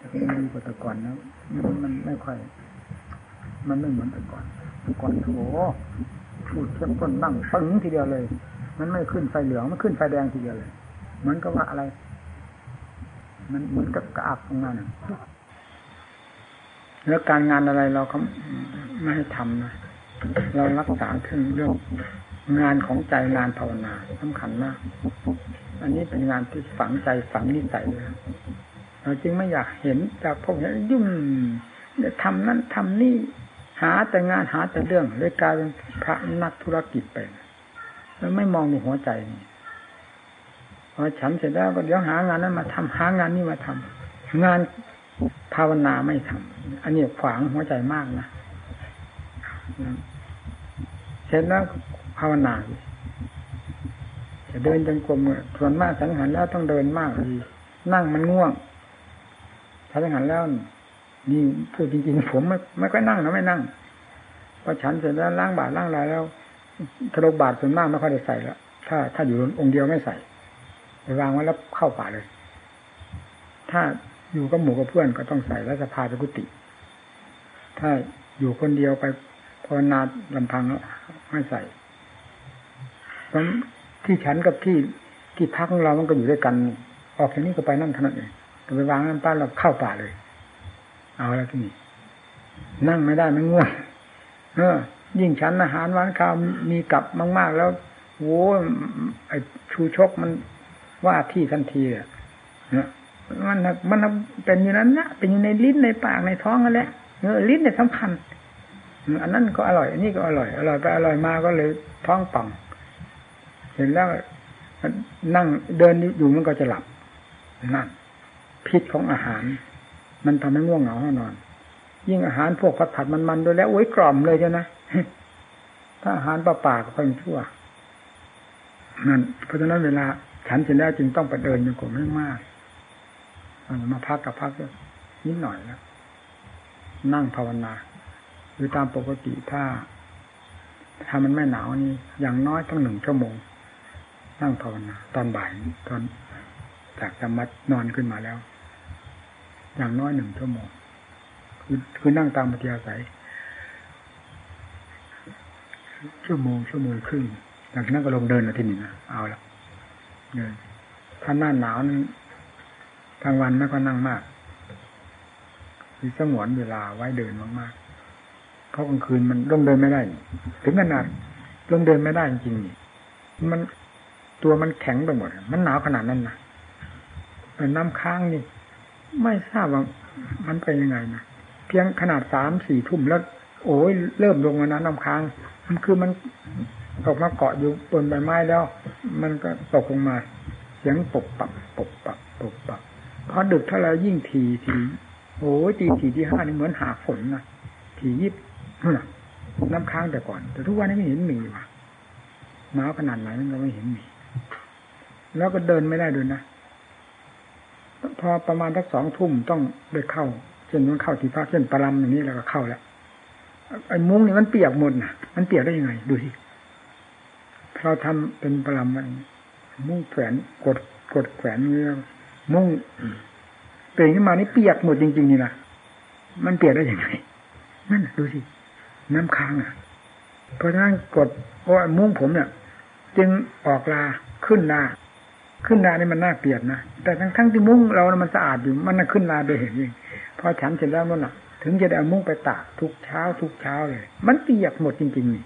มันดีกว่าแต่ก่อนนะมันมันไม่ค่อย มันไม่เหมือนแต่ก่อนแต่ก่อนโอ้พูดเข้มข้นบ้างปึ้งทีเดียวเลย มันไม่ขึ้นไฟเหลืองมันขึ้นไฟแดงทีเดียวเลยเหมือนกับว่าอะไร มันเหมือนกับกระอักของมันแล้วการงานอะไรเราก็ไม่ให้ทำนะเรารักษาถึงเรื่องงานของใจงานภาวนาสำคัญมาก อันนี้เป็นงานที่ฝังใจฝังนิสัยเลย เราจึงไม่อยากเห็นจากพวกนี้ยุ่งทำนั่นทำนี่หาแต่งานหาแต่เรื่องเลยกลายเป็นพระนักธุรกิจไปแล้วไม่มองในหัวใจนี่พอฉันเสร็จแล้วก็เดี๋ยวหางานนั้นมาทำหางานนี้มาทำงานภาวนาไม่ทำอันนี้ขวางหัวใจมากนะเสร็จแล้วภาวนาจะเดินจงกรมส่วนมากสังหารแล้วต้องเดินมากดีนั่งมันง่วง ถ้าสังหารแล้วนี่พูดจริงๆผมไม่ไม่ค่อยนั่งนะไม่นั่งพอฉันเสร็จแล้วล้างบาตรล้างลายแล้วทะลบาตรส่วนมากไม่ค่อยได้ใส่แล้วถ้าถ้าอยู่องค์เดียวไม่ใส่ไปวางไว้แล้วเข้าป่าเลย ถ้าอยู่กับหมู่กับเพื่อนก็ต้องใส่แล้วสภาไปกุฏิถ้าอยู่คนเดียวไปภาวนาลำพังไม่ใส่ที่ฉันกับที่ที่พักของเรามันก็อยู่ด้วยกัน ออกจากนี้ก็ไปนั่นเท่านั้นเอง ไปวางนั่นป้าเราเข้าป่าเลย เอาแล้วที่นี่ นั่งไม่ได้ไม่ง่วงเออ ยิ่งฉันอาหารหวานข้าวมีกลับมาก ๆ แล้วโว้ไอชูชกมันว่าที่ทันทีอะนะมันมันเป็นอยู่นั้นนะเป็นอยู่ในลิ้นในปากในท้องนั่นแหละเออลิ้นเนี่ยสำคัญอันนั้นก็อร่อย อันนี้ก็อร่อย อร่อยไปอร่อยมาก็เลยท้องป่อง เห็นแล้วนั่งเดินอยู่มันก็จะหลับนั่น พิษของอาหาร มันทำให้ง่วงเหงาแน่นอน ยิ่งอาหารพวกผัดผัดมันๆด้วยแล้วโอ้ยกล่อมเลยใช่ไหมถ้าอาหารปล่าๆก็ค่อยชั่วนั่นเพราะฉะนั้นเวลา ฉันเสร็จแล้วจึงต้องไปเดินอยู่กลไม่มากมาพักกับพักนิดหน่อยแล้วนั่งภาวนาหรือตามปกติถ้าถ้ามันไม่หนาวนี่อย่างน้อยต้องหนึ่งชั่วโมง นั่งภาวนาตอนบ่ายตอนจากจะมัดนอนขึ้นมาแล้ว อย่างน้อยหนึ่งชั่วโมงคือคือนั่งตามปฏิยาศัยชั่วโมงชั่วโมงครึ่งหลังจากนั้นก็ลงเดินมาที่นี่นะเอาละเดินถ้าหน้าหนาวนั้นกลางวันไม่ก็นั่งมากคือสงวนเวลาไว้เดินมากๆเพราะกลางคืนมันลงเดินไม่ได้ ถึงขนาดลงเดินไม่ได้จริงๆนี่มันตัวมันแข็งไปหมด มันหนาวขนาดนั้นนะเป็นน้ำค้างนี่ ไม่ทราบว่ามันเป็นยังไงนะเพียงขนาดสามสี่ทุ่มแล้ว โอ้ยเริ่มลงมานะน้ำค้าง มันคือมันตกมาเกาะอยู่บนใบไม้แล้ว มันก็ตกลงมา เสียงปบปับปบปับปบปับพอดึกเท่าไรยิ่งทีทีโอ้ยตีสี่ที่ห้านี่เหมือนหาฝนนะทียิบน้ำค้างแต่ก่อน แต่ทุกวันนี้ไม่เห็นมีว่ะหนาวขนาดไหนมันก็ไม่เห็นมี แล้วก็เดินไม่ได้ด้วยนะ พอประมาณสักสองทุ่มต้องได้เข้าเช่นนั้นเข้าที่พักเช่นปรำอย่างนี้แล้วก็เข้าแล้วไอ้มุ้งนี่มันเปียกหมดนะมันเปียกได้ยังไง ดูสิเราทำเป็นปรำมัน มุ้งแขวนกดกดแขวนเงี้ยมุ้งเตื่นขึ้นมานี่เปียกหมดจริง ๆ นี่นะมันเปียกได้ยังไงนั่นดูสิน้ำค้างอะเพราะฉะนั้นกดเพราะมุ้งผมเนี่ย จึงออกลาขึ้นลา ขึ้นลานี่มันน่าเกลียดนะแต่ทั้งทั้งที่มุ้งเรามันสะอาดอยู่มันน่าขึ้นลาโดยเห็นเองพอฉันเสร็จแล้วนั่นน่ะ ถึงจะได้เอามุ้งไปตากทุกเช้า ทุกเช้าเลย มันเปียกหมดจริงๆนี่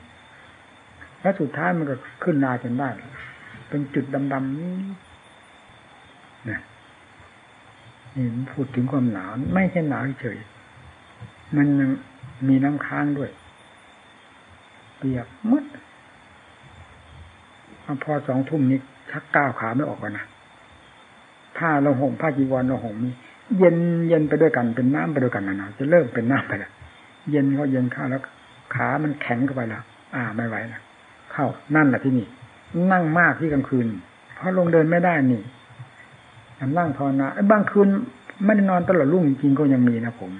แล้วสุดท้ายมันก็ขึ้นลาจนได้เป็นจุดดำๆนี่นะนี่พูดถึงความหนาวไม่ใช่หนาวเฉยมันยังมีน้ำค้างด้วยเปียกมดพอสองทุ่มนี้ ชักก้าวขาไม่ออกกันนะผ้าเราห่มผ้าจีวรเราห่มมีเย็นเย็นไปด้วยกันเป็นน้ำไปด้วยกันนะนะจะเริ่มเป็นน้ำไปแล้วเย็นก็เย็นข้าแล้ว ขามันแข็งเข้าไปแล้วอ่าไม่ไหวแล้วเข้านั่นแหละที่นี่ นั่งมากที่กลางคืน เพราะลงเดินไม่ได้นี่นั่งภาวนาบางคืนไม่ได้นอนตลอดรุ่งจริงก็ยังมีนะผม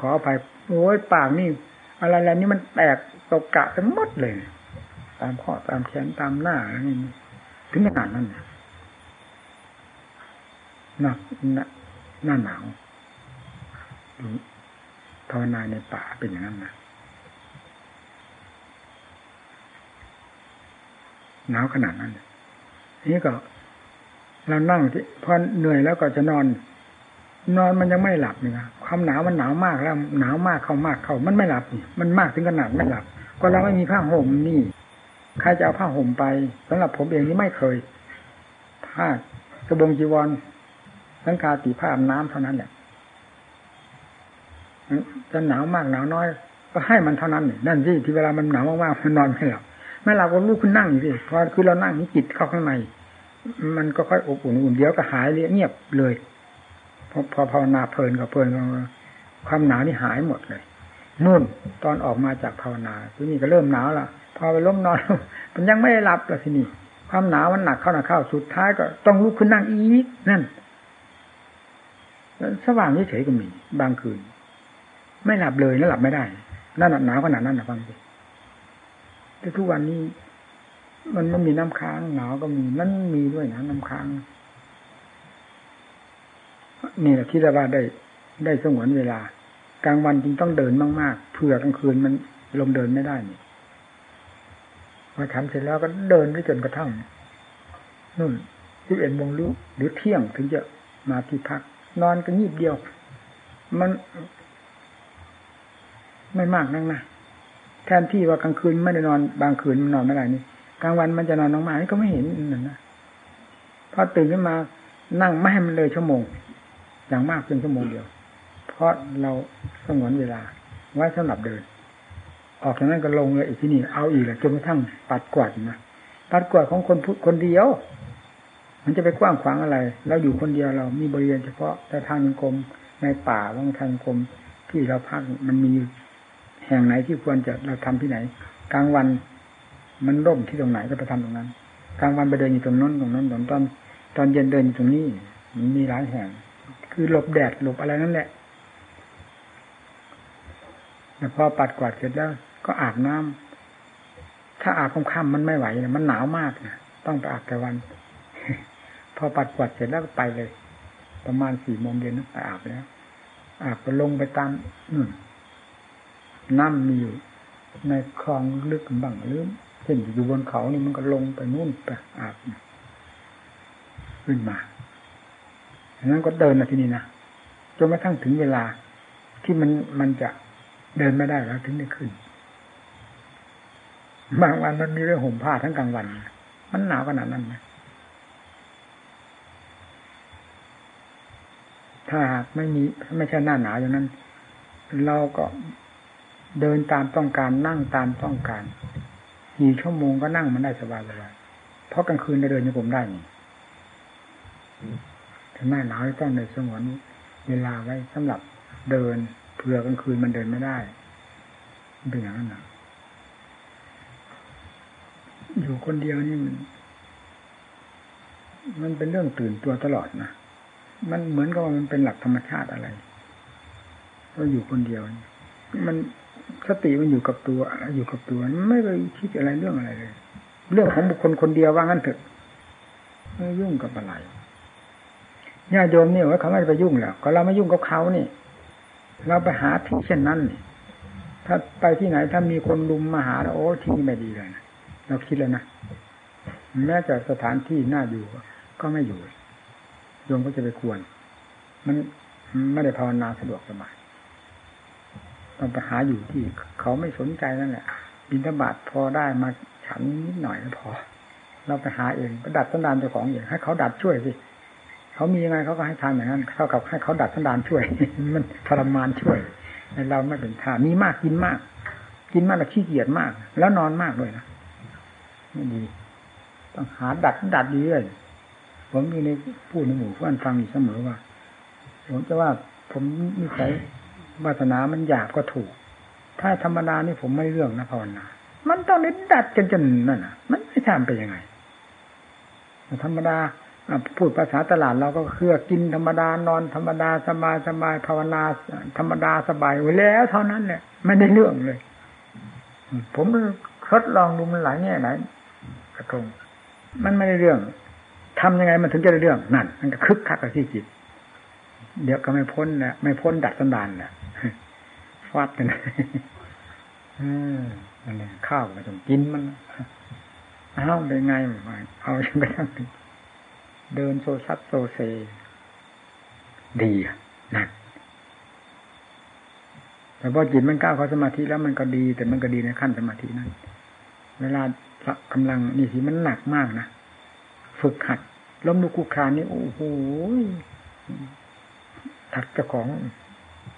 ขออภัยโอ้ยปากนี่ อะไรอะไรนี่มันแตกตกกะทั้งหมดเลย ตามข้อตามแขนตามหน้าอะไรนี่ ถึงขนาดนั้นหนักหนักหน้าหนาวภาวนาในป่าเป็นอย่างนั้นนะหนาวขนาดนั้นนี่ก็เรานั่งที่พอเหนื่อยแล้วก็จะนอน นอนมันยังไม่หลับนี่นะความหนาวมันหนาวมากแล้ว หนาวมากเข้ามากเข้ามันไม่หลับนี่มันมากถึงขนาดไม่หลับ ก็เราไม่มีผ้าห่มนี่ ใครจะเอาผ้าห่มไปสำหรับผมเองนี่ไม่เคยผ้ากระบงจีวรสังกาตีผ้าอาบน้ำเท่านั้นแหละจะหนาวมากหนาวน้อย ก็ให้มันเท่านั้นนั่นสิที่เวลามันหนาวมากๆมันนอนไม่หลับไม่หลับก็ลุกขึ้นนั่งสิพอคือเรานั่งนี่จิตเข้าข้างใน มันก็ค่อยอบอุ่นอุ่นเดี๋ยวก็หายเลยเงียบเลยพอพอภาวนาเพลินกับเพลินความหนาวนี่หายหมดเลยนู่นตอนออกมาจากภาวนาทีนี้ก็เริ่มหนาวละ พอไปล้มนอน มันยังไม่ได้หลับแล้วทีนี้ความหนาวมันหนักเข้าหนักเข้าสุดท้ายก็ต้องลุกขึ้นนั่งอีกนั่นสว่างเฉยๆก็มี บางคืน ไม่หลับเลยแล้วหลับไม่ได้นั่นหนาวขนาดนั้นนะฟังดิแต่ทุกวันนี้ มันมันมีน้ำค้างหนาวก็มีนั่นมีด้วยนะน้ำค้างนี่แหละที่เราว่าได้ได้สงวนเวลากลางวันจริงต้องเดินมากๆเผื่อกลางคืนมันลมเดินไม่ได้นี่ พอทำเสร็จแล้วก็เดินไปจนกระทั่งนู่นที่เอ็นโมงหรือหรือเที่ยงถึงจะมาที่พัก นอนกันยีบเดียว มันไม่มากนักนะแทนที่ว่ากลางคืนไม่ได้นอนบางคืนมันนอนไม่ได้นี่กลางวันมันจะนอนน้องมาก็ไม่เห็นนั่นนะพอตื่นขึ้นมานั่งไม่ให้มันเลยชั่วโมง อย่างมากเพียงชั่วโมงเดียว เพราะเราสงวนเวลาไว้สำหรับเดิน ออกจากนั้นก็ลงเลยอีกที่นี่เอาอีกเลยจนกระทั่งปัดกวาดนะปัดกวาดของคนพูดคนเดียว มันจะไปกว้างขวางอะไรเราอยู่คนเดียวเรามีบริเวณเฉพาะแต่ทางยังกรมในป่าบางทางกรมที่เราพักมันมีแห่งไหนที่ควรจะเราทำที่ไหน กลางวันมันร่มที่ตรงไหนก็ไปทำตรงนั้น กลางวันไปเดินอยู่ตรงนั้นตรงนั้นตอนตอนตอนเย็นเดินอยู่ตรงนี้ มันมีหลายแห่ง คือหลบแดดหลบอะไรนั่นแหละแต่พอปัดกวาดเสร็จแล้ว ก็อาบน้ำถ้าอาบค่ำมันไม่ไหวนะมันหนาวมากนะต้องไปอาบแต่วัน พอปัดกวาดเสร็จแล้วก็ไปเลย ประมาณสี่โมงเย็นไปอาบแล้วอาบไปลงไปตามนู่นน้ำมีอยู่ในคลองลึกบังหรือเช่นอยู่บนเขานี่มันก็ลงไปนู่นไปอาบขึ้นมาดังนั้นก็เดินมาที่นี่นะจนกระทั่งถึงเวลาที่มันมันจะเดินไม่ได้แล้วถึงได้ขึ้น บางวันมันมีเรื่องห่มผ้าทั้งกลางวัน มันหนาวขนาดนั้นนะถ้าหากไม่มีไม่ใช่หน้าหนาวอย่างนั้น เราก็เดินตามต้องการนั่งตามต้องการกี่ชั่วโมงก็นั่งมันได้สบายเลยเพราะกลางคืนจะเดินยังผมได้นี่ถ้าหน้าหนาวต้องในสงวนเวลาไว้สำหรับเดินเผื่อกลางคืนมันเดินไม่ได้เป็นอย่างนั้นนะ อยู่คนเดียวนี่มันมันเป็นเรื่องตื่นตัวตลอดนะ มันเหมือนกับว่ามันเป็นหลักธรรมชาติอะไรก็อยู่คนเดียว มันสติมันอยู่กับตัวอยู่กับตัว ไม่ไปคิดอะไรเรื่องอะไรเลย เรื่องของบุคคลคนเดียวว่างั้นเถอะไม่ยุ่งกับอะไรญาโยมเนี่ยว่าเขาไม่ไปยุ่งแล้วก็เราไม่ยุ่งกับเขานี่ เราไปหาที่เช่นนั้นนี่ถ้าไปที่ไหนถ้ามีคนลุมมาหาเราโอ้ที่นี่ไม่ดีเลยนะ เราคิดแล้วนะแม้แต่สถานที่น่าอยู่ก็ไม่อยู่โยมก็จะไปควร มันไม่ได้ภาวนาสะดวกสบายต้องไปหาอยู่ที่ เขาไม่สนใจนั่นแหละบินทบาทพอได้มาฉันนิดหน่อยก็พอ เราไปหาเองไปดัดสันดานเจ้าของเองให้เขาดัดช่วยสิเขามียังไงเขาก็ให้ทานอย่างนั้นเท่ากับให้เขาดัดสันดานช่วย มันทรมานช่วยเราไม่เป็นท่ามีมากกินมาก กินมากแล้วขี้เกียจมาก แล้วนอนมากด้วยนะ ไม่ดีต้องหาดัดดัดดีเลยผมมีในพูดในหมู่เพื่อนฟังอยู่เสมอว่า ผมจะว่าผมนิสัยวาสนามันหยาบก็ถูก ถ้าธรรมดานี่ผมไม่เรื่องนะภาวนา มันต้องน้ดัดจนจนนั่นน่ะมันไม่ทำไปยังไงธรรมดาพูดภาษาตลาดเราก็คือกินธรรมดานอนธรรมดาสบายสบายภาวนาธรรมดาสบายไว้แล้ว เท่านั้นแหละไม่ได้เรื่องเลย ผมทดลองดูมันหลายแง่ไหน กระทงมันไม่ได้เรื่องทำยังไงมันถึงจะได้เรื่องนั่นมันก็คึกคักกับที่จิต เดี๋ยวก็ไม่พ้นนะไม่พ้นดัดสันดานนะฟาดกันอืมอันนี้ข้าวก็ต้องกินมันอ้าวเป็นไงเอาฉันไปทั้งเดินโซซัดโซเซ ดีนะแต่พอจิตมันก้าวเข้าสมาธิแล้วมันก็ดี แต่มันก็ดีในขั้นสมาธินั้น เวลากำลังนี่สิมันหนักมากนะฝึกหัดล้มลุกคุกคานนี่โอ้โหถัดเจ้าของ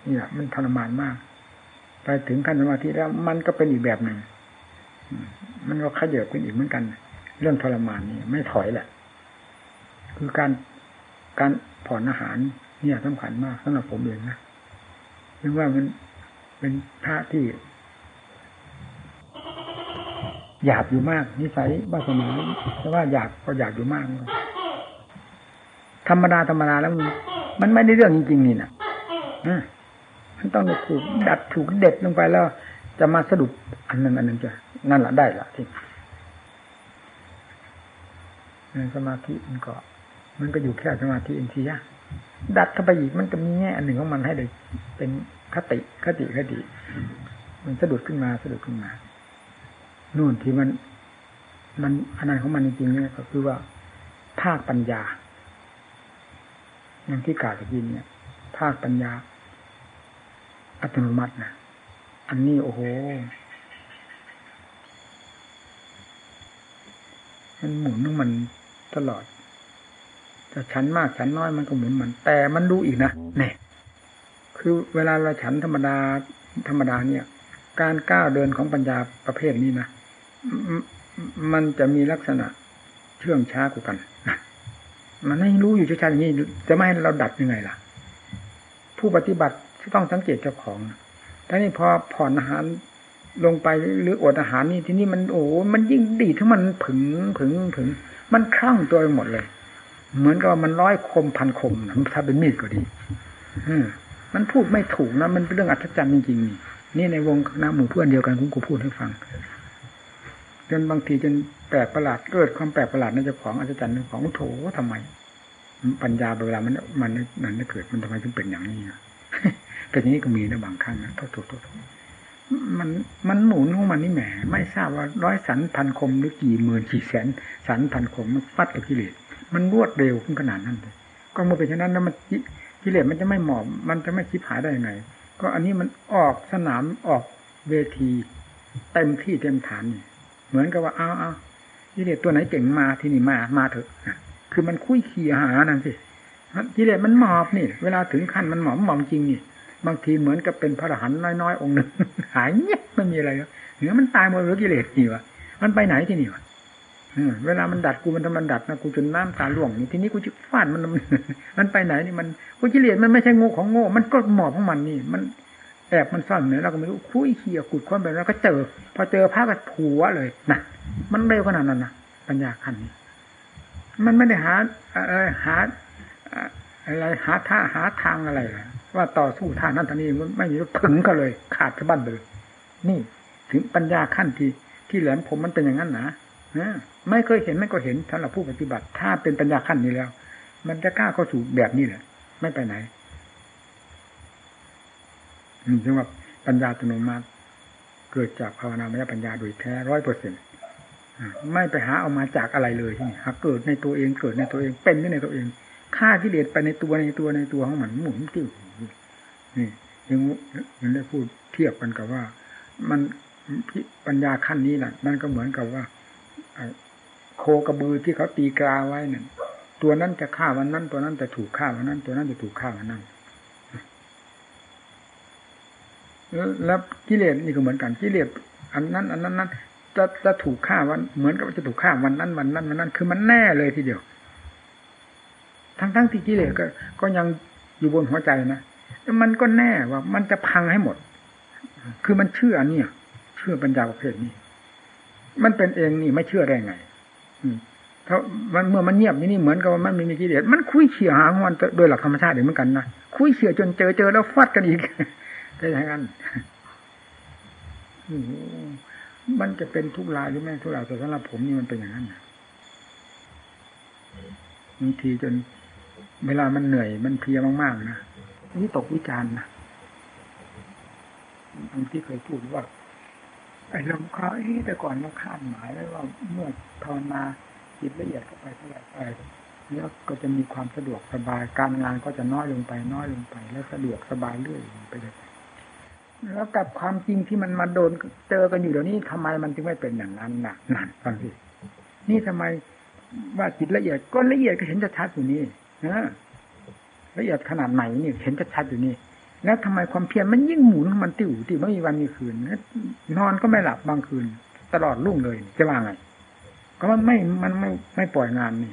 เนี่ยมันทรมานมาก ไปถึงขั้นสมาธิแล้ว มันก็เป็นอีกแบบหนึ่งมันก็ขยับขึ้นอีกเหมือนกัน เรื่องทรมานนี่ไม่ถอยแหละ คือการการผ่อนอาหาร เนี่ยสำคัญมากสำหรับผมเองนะเรื่องว่ามันเป็นพระที่ หยาบอยู่มาก นิสัยวาสนาแต่ว่าอยากก็อยากอยู่มาก ธรรมดาธรรมดาแล้วมันไม่ได้เรื่องจริงๆนี่นะมันต้องถูกดัดถูกเด็ดลงไปแล้ว จะมาสะดุดอันนั้นอันนั้นจะนั่นแหละได้ละที่สมาธิมันก็ มันก็อยู่แค่สมาธิอินทรีย์ดัดเข้าไปอีกมันก็มีแง่อันหนึ่งของมันให้ได้เป็นคติคติคติ มันสะดุดขึ้นมาสะดุดขึ้นมา นู่นที่มัน มันอันนั้นของมันจริงๆเนี่ยก็คือว่าภาคปัญญา อย่างที่กล่าวตะกี้เนี่ย ภาคปัญญา อัตโนมัตินะอันนี้โอ้โห มันหมุนของมันตลอดจะฉันมากฉันน้อยมันก็หมุนมัน แต่มันดูอีกนะเนี่ยคือเวลาเราฉันธรรมดาธรรมดาเนี่ย การก้าวเดินของปัญญาประเภทนี้นะ มันจะมีลักษณะเชื่องช้ากว่ากัน มันให้รู้อยู่ชัดๆอย่างนี้ จะไม่ให้เราดัดยังไงล่ะ ผู้ปฏิบัติต้องสังเกตเจ้าของถ้านี่พอผ่อนอาหารลงไปหรืออดอาหารนี่ที่นี่มันโอ้ มันยิ่งดีทั้งมันผึงผึงผึง มันคลั่งตัวไปหมดเลย เหมือนกับมันร้อยคมพันคมนะถ้าเป็นมีดก็ดี อืมันพูดไม่ถูกนะ มันเป็นเรื่องอัศจรรย์จริงๆนี่ นี่ในวงคณะหมู่เพื่อนเดียวกันคุณกูพูดให้ฟัง จนบางทีจนแปลกประหลาดเกิดความแปลกประหลาดในเจ้าของอัศจรรย์ของโถทำไม ปัญญาเวลามันมันมันได้เกิดมันทำไมถึงเป็นอย่างนี้เป็นอย่างนี้ก็มีนะบางครั้งนะโทษโทษโทษมันมันหมุนของมันนี่แหมไม่ทราบว่าร้อยสันพันคมหรือกี่หมื่นกี่แสนสันพันคมมันฟัดกับกิเลสมันรวดเร็วขึ้นขนาดนั้นเลยก็เมื่อเป็นเช่นนั้นแล้วมันกิเลสมันจะไม่หมอบ มันจะไม่คิดหายได้ยังไง ก็อันนี้มันออกสนามออกเวทีเต็มที่เต็มฐานนี่ เหมือนกับว่าเอาเอากิเลสตัวไหนเก่งมาที่นี่มามาเถอะคือมันคุยขี่หานั่นสิกิเลสมันหมอบนี่ เวลาถึงขั้นมันหมอบหมอบจริงนี่บางทีเหมือนกับเป็นพระอรหันต์น้อยๆองค์หนึ่งหายเงียบไม่มีอะไรแล้วเหนือมันตายหมดหรือกิเลสนี่วะมันไปไหนที่นี่วะเวลามันดัดกูมันทำมันดัดนะกูจนน้ำตาล่วงนี่ทีนี้กูจะฟาดมันมันไปไหนนี่มันกูกิเลสมันไม่ใช่โง่ของโง่ มันก็หมอบของมันนี่ มัน แอบมันซ่อนเนี่ยเราก็ไม่รู้คุยเขี่ยขุดค้นไปแล้วก็เจอ พอเจอพระก็ผัวเลยนะมันเร็วขนาดนั้นนะปัญญาขันนี้มันไม่ได้หาอะไรหาอะไรหาท่าหาทางอะไรว่าต่อสู้ท่านั้นท่านี้มันไม่มีถึงก็เลย ขาดสะบั้นเลย นี่ถึงปัญญาขั้นที่ที่แหลมผมมันเป็นอย่างนั้นนะไม่เคยเห็นไม่ก็เห็นสำหรับผู้ปฏิบัติ ถ้าเป็นปัญญาขั้นนี้แล้ว มันจะกล้าเข้าสู่แบบนี้แหละไม่ไปไหน นี่ถึงว่าปัญญาตโนมัติ เกิดจากภาวนามยปัญญาโดยแท้ร้อยเปอร์เซ็นต์ไม่ไปหาเอามาจากอะไรเลยที่นี่หากเกิดในตัวเองเกิดในตัวเองเป็นในตัวเองฆ่ากิเลสไปในตัวในตัวในตัวของมันหมุนติ้วนี่ยังยังได้พูดเทียบกันกับว่า มันปัญญาขั้นนี้แหละมันก็เหมือนกับว่าโคกระบือที่เขาตีกราไว้นั่นตัวนั้นจะฆ่าวันนั้น ตัวนั้นจะถูกฆ่าวันนั้น ตัวนั้นจะถูกฆ่าวันนั้น แล้วกิเลสนี่ก็เหมือนกันกิเลสอันนั้น อันนั้นนั้นจะจะถูกฆ่าวัน เหมือนกับจะถูกฆ่าวันนั้นวันนั้นวันนั้น คือมันแน่เลยทีเดียว ทั้งทั้งที่กิเลสก็ ก็ยังอยู่บนหัวใจนะมันก็แน่ว่ามันจะพังให้หมด คือมันเชื่อเนี่ยเชื่อปัญญาประเภทนี้ มันเป็นเองนี่ไม่เชื่อได้ไง อืมถ้ามันเมื่อมันเงียบนี่นี่เหมือนกับว่ามันไม่มีกิเลสมันคุยเขี่ยหางมันโดยหลักธรรมชาติเหมือนกันนะคุยเขี่ยจนเจอเจอแล้วฟัดกันอีก ได้ยังกันมันจะเป็นทุกลายหรือไม่ทุกลายแต่สำหรับผมนี่มันเป็นอย่างนั้นบางทีจน เวลามันเหนื่อยมันเพลียมากๆนะนี่ตกวิจารณ์นะบางที่เคยพูดว่าไอ้ลมเขาแต่ก่อนเราคาดหมายไว้ว่าเมื่อภาวนาจิตละเอียดเข้าไปเท่าไหร่ไปแล้วก็จะมีความสะดวกสบายการงานก็จะน้อยลงไปน้อยลงไป แล้วสะดวกสบายเรื่อยไปเลย แล้วกับความจริงที่มันมาโดนเจอกันอยู่เดี๋ยวนี้ทำไมมันจึงไม่เป็นอย่างนั้นน่ะนั่นฟังสินี่ทำไมว่าจิตละเอียดก็ละเอียดก็เห็นชัดอยู่นี่นะละเอียดขนาดไหนนี่เห็นชัดอยู่นี่แล้วทำไมความเพียรมันยิ่งหมุนมันติวติ่วไม่มีวันมีคืนนอนก็ไม่หลับบางคืน ตลอดรุ่งเลยจะว่าไงก็มันไม่มันไม่ไม่ปล่อยงานนี่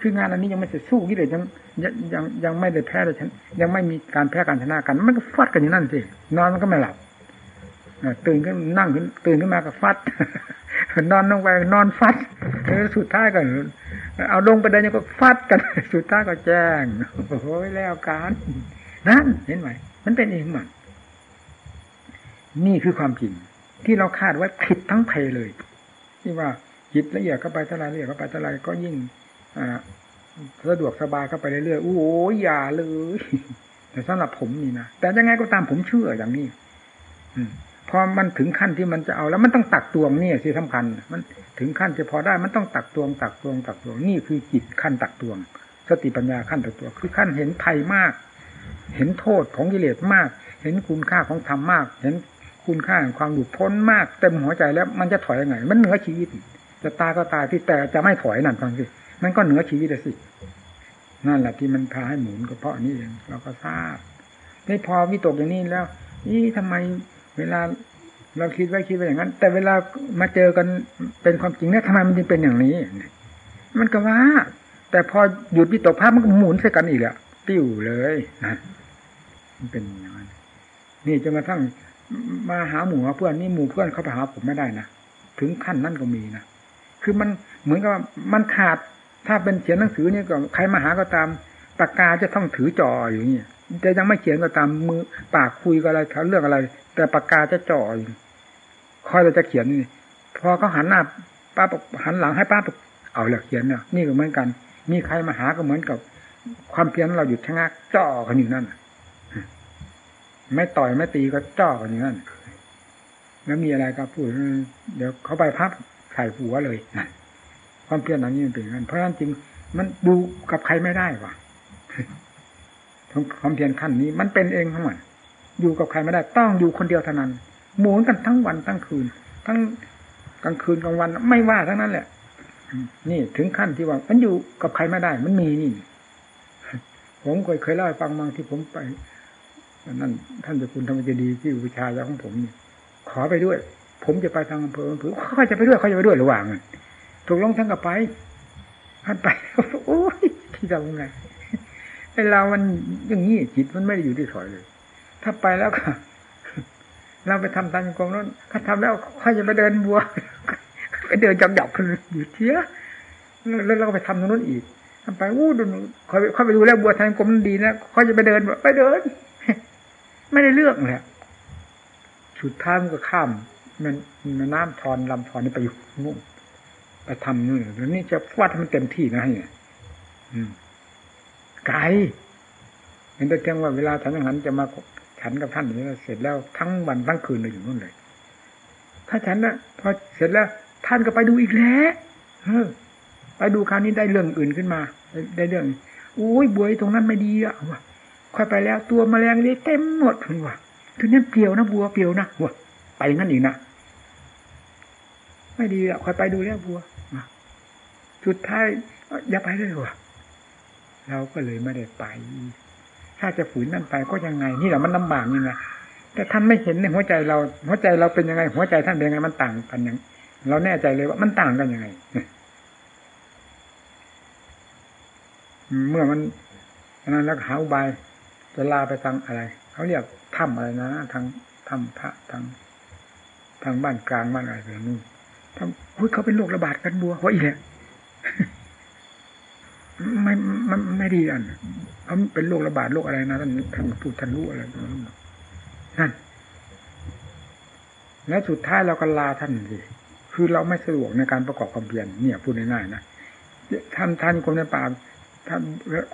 คืองานอันนี้ยังไม่เสร็จสู้กี่เลยยังยังยังไม่ได้แพ้เลยฉันยังไม่มีการแพ้การชนะกัน มันก็ฟัดกันอยู่นั่นสินอนมันก็ไม่หลับตื่นขึ้นนั่งขึ้นตื่นขึ้นมาก็ฟัด นอนลงไปนอนฟัดสุดท้ายก็เอาลงไปเดินก็ฟัดกัน สุดท้ายก็แจ้งโอ้ยแล้วการนั่นเห็นไหมมันเป็นเองมันนี่คือความจริง ที่เราคาดไว้ผิดทั้งเพเลยที่ว่าจิตละเอียดเข้าไปเท่าไรละเอียดเข้าไปเท่าไรก็ยิ่ง สะดวกสบายเข้าไปเรื่อยๆโอ้ยอย่าเลย แต่สำหรับผมนี่นะแต่ยังไงก็ตามผมเชื่ออย่างนี้ อืมพอมันถึงขั้นที่มันจะเอาแล้วมันต้องตักตวงนี่สิสำคัญ มันถึงขั้นจะพอได้มันต้องตักตวง ตักตวง ตักตวงนี่คือจิตขั้นตักตวง สติปัญญาขั้นตักตวงคือขั้นเห็นภัยมาก เห็นโทษของกิเลสมาก เห็นคุณค่าของธรรมมาก เห็นคุณค่าของความหลุดพ้นมาก เต็มหัวใจแล้วมันจะถอยยังไง มันเหนือชีวิตจะตายก็ตายที่แต่จะไม่ถอยนั่นฟังสิ มันก็เหนือชีวิตสิ นั่นแหละที่มันพาให้หมุนก็เพราะนี้เองเราก็ทราบไม่พอวิตกอย่างนี้แล้วนี่ทำไมเวลาเราคิดไว้คิดไว้อย่างนั้น แต่เวลามาเจอกันเป็นความจริงเนี่ยทำไมมันจึงเป็นอย่างนี้ มันก็ว่า แต่พอหยุดวิตกภาพมันก็หมุนใส่กันอีกแล้วติ้วเลยนะมันเป็นอย่างนั้นนี่จนกระทั่งมาหาหมู่เพื่อนนี่หมู่เพื่อนเขาไปหาผมไม่ได้นะถึงขั้นนั้นก็มีนะคือมันเหมือนกับมันขาด ถ้าเป็นเขียนหนังสือเนี่ยก็ใครมาหาก็ตามปากกาจะต้องถือจออยู่นี่แต่ยังไม่เขียนก็ตามมือปากคุยก็อะไรเขาเรื่องอะไร แต่ปากกาจะจ่ออยู่คอยเราจะเขียนนี่พอเขาหันหน้าป้าหันหลังให้ป้าเอาแล้วเขียนเนี่ยนี่ก็เหมือนกัน มีใครมาหาก็เหมือนกับ ความเพียรเราหยุดชะงักจ่อกันอยู่นั่นไม่ต่อยไม่ตีก็จ่อกันอยู่นั่นแล้วมีอะไรก็พูดเดี๋ยวเขาไปพับใส่หัวเลยนะ ความเพียรอันนี้มันเป็นอย่างนั้นเพราะฉะนั้นจริง มันดูกับใครไม่ได้ว่ะความเพียรขั้นนี้ มันเป็นเองทั้งหมดอยู่กับใครไม่ได้ ต้องอยู่คนเดียวเท่านั้น หมุนกันทั้งวันทั้งคืน ทั้งกลางคืนกลางวันไม่ว่าทั้งนั้นแหละ นี่ถึงขั้นที่ว่า มันอยู่กับใครไม่ได้ มันมีนี่ ผมเคยเคยเล่าให้ฟังบางที่ผมไปนั่นท่านเจ้าคุณธรรมเจดีที่อุปชายาของผมนี่ขอไปด้วย ผมจะไปทางอำเภออำเภอเขาจะไปด้วยเขาจะไปด้วยระหว่าง ถูกลงทั้งกับไปท่านไปโอ้ยที่เราไงไอเรามันอย่างนี้จิตมันไม่ได้อยู่ที่ถอยเลย ถ้าไปแล้วก็เราไปทำตามกองนั้นเขาทำแล้วเขาจะไปเดินบัวไปเดินจับหยับคนอยู่เทียแล้วเราก็ไปทำตรงนู้นอีกทำไปอู้ดูเขาเขาไปดูแล้วบัวทางกรมดีนะเขาจะไปเดินไปเดิน ไม่ได้เลือกเลยสุดท้ายมันก็ข้าม มันมันน้ำทอนลำทอนนี่ไปอยู่นู่น ไปทำนู่นแล้วนี่จะฟาดมันเต็มที่นะเนี่ยไกลเห็นแต่เพียงว่าเวลาฉันหันจะมาฉันกับท่านนี้เสร็จแล้วทั้งวันทั้งคืนเลยอยู่นู่นเลย ถ้าฉันนะพอเสร็จแล้วท่านก็ไปดูอีกแล้วไปดูคราวนี้ได้เรื่องอื่นขึ้นมา ได้เรื่องโอ้ยบวยตรงนั้นไม่ดีอะว่ะค่อยไปแล้วตัวแมลงเลยเต็มหมดว่ะทีนี้เปลี่ยวนะบัวเปลี่ยวนะว่ะไปงั้นอีกนะไม่ดีอะค่อยไปดูแล้วบัว สุดท้ายอย่าไปเลยวะเราก็เลยไม่ได้ไป ถ้าจะฝืนนั่นไปก็ยังไง นี่แหละมันลำบากนี่นะแต่ท่านไม่เห็นในหัวใจเรา หัวใจเราเป็นยังไง หัวใจท่านเป็นยังไงมันต่างกันอย่างเราแน่ใจเลยว่ามันต่างกันยังไงเมื่อมันนั้นแล้วหาอุบายจะลาไปทางอะไรเขาเรียกถ้ำอะไรนะทางถ้ำพระทางทางบ้านกลางบ้านอะไรแบบนี้ทำเขาเป็นโรคระบาดกันบัวเพราะอี กแหละไม่มันไม่ดีอันเขาเป็นโรคระบาดโรคอะไรนะท่านท่านพูดท่านรู้อะไรนั่นแล้วสุดท้ายเราก็ลาท่านสิคือเราไม่สะดวกในการประกอบความเพียรเนี่ยพูดง่ายๆนะท่านท่านคนในป่าท่าน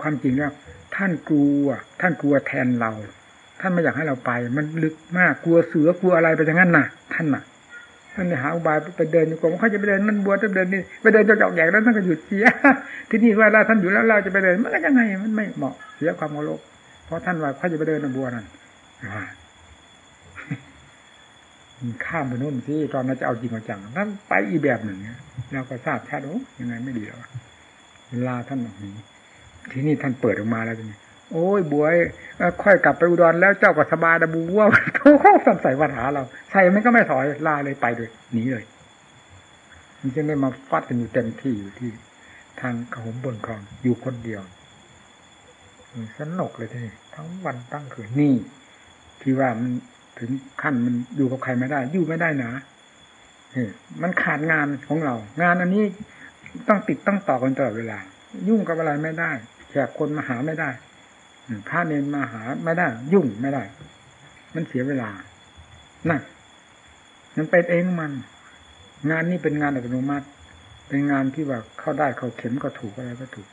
ความจริงแล้วท่านกลัว ท่านกลัวแทนเรา ท่านไม่อยากให้เราไป มันลึกมากกลัวเสือกลัวอะไรไปอย่างนั้นน่ะ ท่านน่ะ ท่านหาอุบายไปเดินอยู่กรมเขาจะไปเดินนั่นบัวจะเดินนี่ไปเดินจอกแยกแล้วท่านก็หยุดเสีย ที่นี่ว่าเราท่านอยู่แล้วเราจะไปเดินมันก็ยังไงมันไม่เหมาะเสียความเคารพเพราะท่านว่าเขาจะไปเดินนบัวนั่นข้ามไปนู่นสิตอนนั้นจะเอาจริงเอาจังท่านไปอีแบบหนึ่งเราก็ทราบชัดโอ้ยังไงไม่ดีหรอเวลาท่านแบบนี้ ที่นี่ท่านเปิดออกมาแล้วนี่ โอ้ยบวยค่อยกลับไปอุดรแล้วเจ้าก็สบายดบูว่าเขาเขาใส่วัฏหาเราใส่มันก็ไม่ถอยลาเลยไปเลยหนีเลยมันจึงได้มาฟัดกันอยู่เต็มที่อยู่ที่ ทางขมบนคลองอยู่คนเดียวสนุกเลยทีนี้ทั้งวันตั้งคืนนี่ที่ว่ามันถึงขั้นมันอยู่กับใครไม่ได้ อยู่ไม่ได้นะมันขาดงานของเรา งานอันนี้ต้องติดต้องต่อกันตลอดเวลา ยุ่งกับอะไรไม่ได้แขกคนมาหาไม่ได้ พระเนนมาหาไม่ได้ ยุ่งไม่ได้ มันเสียเวลานั่นมันเป็นเองมัน งานนี้เป็นงานอัตโนมัติ เป็นงานที่ว่าเข้าได้เข้าเข็มก็ถูกอะไรก็ถูก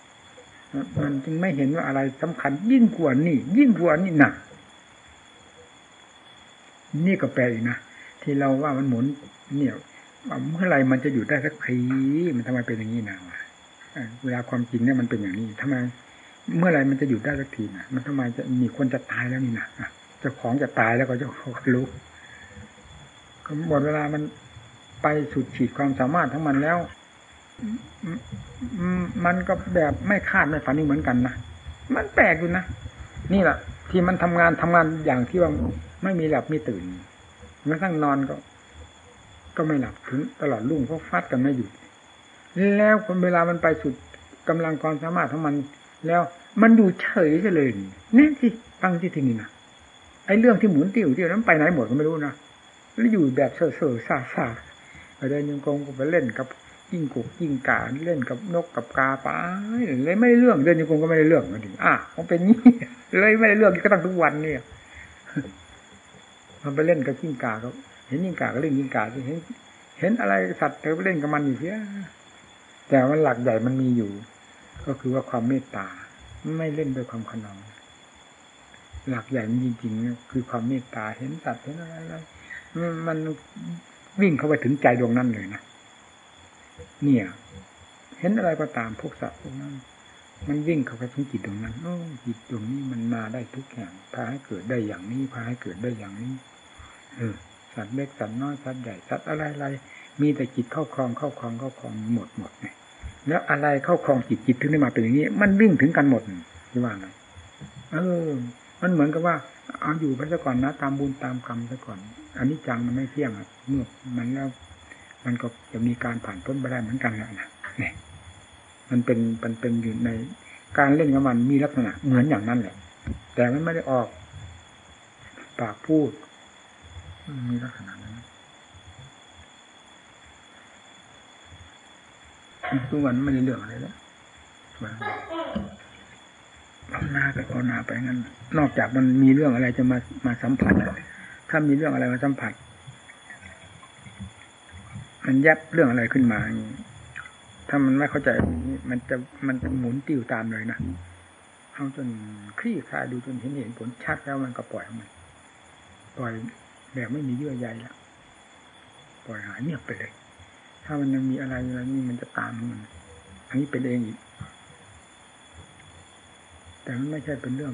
มันจึงไม่เห็นว่าอะไรสำคัญ ยิ่งกว่านี่ยิ่งกว่านี่หนักนี่ก็แปลอีกนะที่เราว่ามันหมุนเนี่ยเมื่อไรมันจะอยู่ได้สักทีมันทำไมเป็นอย่างนี้นะเวลาความจริงเนี่ยมันเป็นอย่างนี้ทำไม เมื่อไรมันจะอยู่ได้สักทีนะมันทำไมจะมีคนจะตายแล้วนี่นะเจ้าของจะตายแล้วก็จะรู้หมดเวลามันไปสุดขีดความสามารถทั้งมันแล้วมันก็แบบไม่คาดไม่ฝันนี่เหมือนกันนะมันแปลกอยู่นะนี่แหละที่มันทำงานทำงานอย่างที่ว่าไม่มีหลับไม่ตื่นแม้ทั้งนอนก็ ก็ไม่หลับถึงตลอดรุ่งเพราะฟัดกันไม่หยุดแล้วคนเวลามันไปสุดกำลังความสามารถของมัน แล้วมันอยู่เฉยเลยแน่สิฟังที่ทีนี่นะไอ้เรื่องที่หมุนติ้วติ้วนั้นไปไหนหมดก็ไม่รู้นะแล้วอยู่แบบเซ่อเซ่อซาซาไปเดินยังกงก็ไปเล่นกับยิ่งกุกยิ่งกาเล่นกับนกกับกาไปเลยไม่ได้เรื่องเดินยังกงก็ไม่ได้เรื่องมาถึงอะมันเป็นงี้เลยไม่ได้เรื่องก็ตั้งทุกวันเนี่ยมันไปเล่นกับยิ่งกาก็เห็นยิ่งกาก็เล่นยิ่งกาเห็น เห็นอะไรสัตว์เธอไปเล่นกับมันอยู่เสียแต่ว่าหลักใหญ่มันมีอยู่ ก็คือว่าความเมตตา ไม่เล่นด้วยความขนองหลักใหญ่มันจริงๆคือความเมตตาเห็นสัตว์เห็นอะไรอะไรมันวิ่งเข้าไปถึงใจดวงนั้นเลยนะเนี่ย เห็นอะไรก็ตามพวกสัตว์พวกนั้นมันวิ่งเข้าไปถึงจิตดวงนั้นโอ้จิตดวงนี้มันมาได้ทุกอย่างพาให้เกิดได้อย่างนี้พาให้เกิดได้อย่างนี้ เออ สัตว์เล็กสัตว์น้อยสัตว์ใหญ่สัตว์อะไรอะไรมีแต่จิตเข้าครองเข้าครองเข้าครองหมดหมดไง แล้วอะไรเข้าครองจิตจิตถึงได้มาเป็นอย่างนี้ มันวิ่งถึงกันหมดที่ว่าไงเออ มันเหมือนกับว่า เอาอยู่ไปซะก่อนนะ ตามบุญตามกรรมซะก่อนอันนี้จังมันไม่เที่ยงอะเมื่อมันแล้ว มันก็จะมีการผ่านพ้นไปได้เหมือนกันแหละนะเนี่ยมันเป็นมันเป็นอยู่ในการเล่นกับมันมีลักษณะเหมือนอย่างนั้นแหละ แต่มันไม่ได้ออก ปากพูดมีลักษณะนั้น ทุกวันไม่ได้เรื่องอะไรแล้วภาวนาไปภาวนาไปงั้น นอกจากมันมีเรื่องอะไรจะมามาสัมผัสถ้ามีเรื่องอะไรมาสัมผัส มันแยบเรื่องอะไรขึ้นมาถ้ามันไม่เข้าใจมันจะมันจะหมุนติ้วตามเลยนะเอาจนคลี่คลายดูจนเห็นเห็นผลชัดแล้วมันก็ปล่อยมันปล่อยแบบไม่มีเยื่อใยแล้วปล่อยหายเงียบไปเลย ถ้ามันยังมีอะไรอะไรนี่มันจะตามมันอันนี้เป็นเองอีก แต่มันไม่ใช่เป็นเรื่อง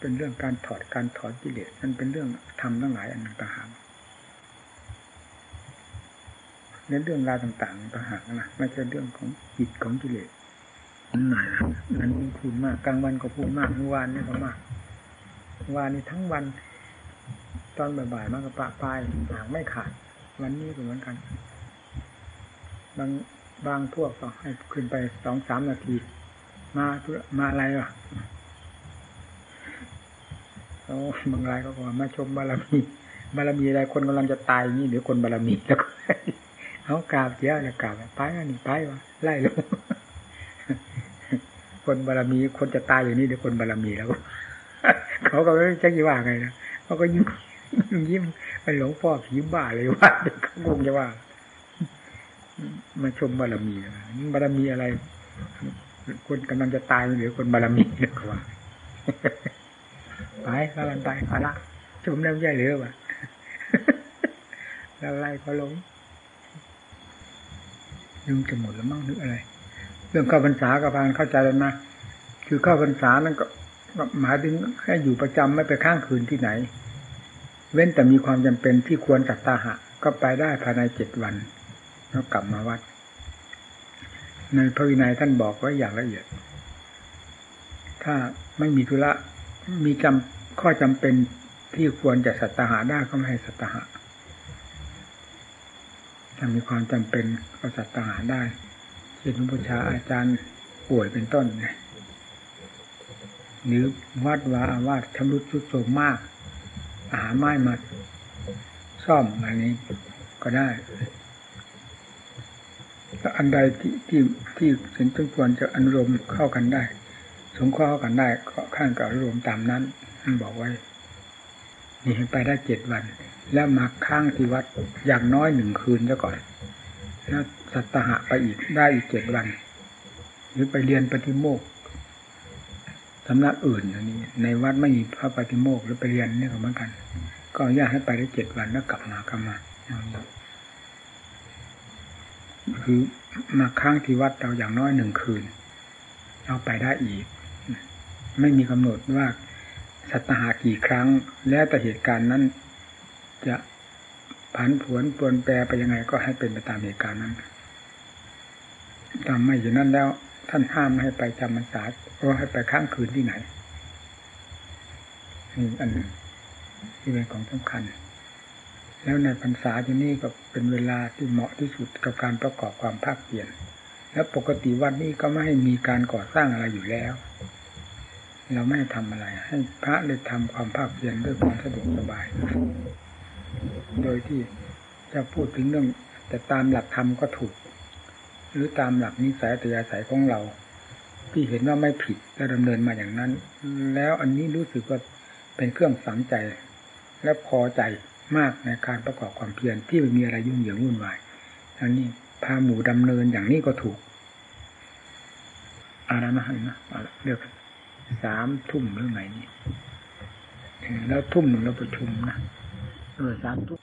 เป็นเรื่องการถอดการถอนกิเลสมันเป็นเรื่องทำทั้งหลายอันต่างหากในเรื่องราวต่างๆต่างหากนะไม่ใช่เรื่องของจิตของกิเลสนั่นหน่อยนั้นพูดมากกลางวันก็พูดมากเมื่อวานนี่ก็มากวานนี้ทั้งวัน ตอนบ่ายๆมากก็ปะปลายหางไม่ขาด วันนี้ก็เหมือนกัน บางบางพวกก็ให้ขึ้นไปสองสามนาที มาเพื่อมาอะไรวะโอ้บางรายก็บอกมาชมบารมีบารมีอะไรคนกำลังจะตายนี่หรือคนบารมีแล้วก็เอากราบเยอะแล้วกราบไปนนี้ไปวะไล่ลงคนบารมีคนจะตายอย่างนี้หรือคนบารมีแล้ว เขาก็ไม่ชักยี่ว่าไงนะเขาก็ยิ้มยิ้ม ไปหลวงพ่อผีบ้าเลยว่าเขาคงจะว่า มาชมบารมีบารมีอะไร คนกำลังจะตายหรือคนบารมีเรียกว่าไปก็ลันไปเอาละชมแล้วใหญ่หรือวะแล้วไล่ก็ลงยุงจะหมดแล้วมั่งนึกอะไร เรื่องเข้าพรรษากับพานเข้าใจแล้วนะคือเข้าพรรษานั่นก็หมายถึงให้อยู่ประจำไม่ไปข้างคืนที่ไหน เว้นแต่มีความจำเป็นที่ควรจัดตาหะ ก็ไปได้ภายในเจ็ดวัน แล้วกลับมาวัด ในพระวินัยท่านบอกไว้อย่างละเอียด ถ้าไม่มีธุระมีจำข้อจำเป็นที่ควรจะสัตตาหาได้ก็ไม่ให้สัตตาหะถ้ามีความจำเป็นก็สัตตาหาได้เช่นบูชาอาจารย์ป่วยเป็นต้นหรือวัดวาอาวาสชำรุดชุดโทรมมาก อาหารไม้มาซ่อมอันนี้ก็ได้อันใดที่ที่ที่สินทุกควรจะอนุโลมเข้ากันได้ สงเคราะห์เข้ากันได้ก็ข้างกับอนุโลมตามนั้นท่านบอกไว้ นี่ไปได้เจ็ดวัน แล้วมาข้างที่วัดอย่างน้อยหนึ่งคืนซะก่อนแล้วสัตหะไปอีกได้อีกเจ็ดวัน หรือไปเรียนปฏิโมกข์ สำนักอื่นอย่างนี้ ในวัดไม่มีพระปฏิโมกข์หรือไปเรียนนี่ก็เหมือนกัน ก็อนุญาตให้ไปได้เจ็ดวันแล้วกลับมากลับมาคือมาค้างที่วัดเราอย่างน้อยหนึ่งคืน เอาไปได้อีก ไม่มีกำหนดว่าสัตหากี่ครั้ง แล้วแต่เหตุการณ์นั้น จะผันผวนปวนแปรไปยังไงก็ให้เป็นไปตามเหตุการณ์นั้นทำไม่อย่างนั้นแล้ว ท่านห้ามให้ไปจำพรรษา ว่าให้ไปค้างคืนที่ไหนนี่อันที่เป็นของสำคัญ แล้วในพรรษาที่นี่ก็เป็นเวลาที่เหมาะที่สุดกับการประกอบความภาคเปลี่ยน แล้วปกติวันนี้ก็ไม่ให้มีการก่อสร้างอะไรอยู่แล้ว เราไม่ทำอะไร ให้พระได้ทำความภาคเปลี่ยนด้วยความสะดวกสบาย โดยที่จะพูดถึงเรื่องแต่ตามหลักธรรมก็ถูก หรือตามหลักนิสัยตยาศัยของเรา ที่เห็นว่าไม่ผิดและดำเนินมาอย่างนั้น แล้วอันนี้รู้สึกว่าเป็นเครื่องฝังใจ และพอใจมากในการประกอบความเพียรที่ไม่มีอะไรยุ่งเหยิงวุ่นวายอันนี้พาหมูดำเนินอย่างนี้ก็ถูกอะไรมาให้นะเรียกสามทุ่มหรือไงนี่แล้วทุ่มหนึ่งเราประชุมนะเออสามทุ่ม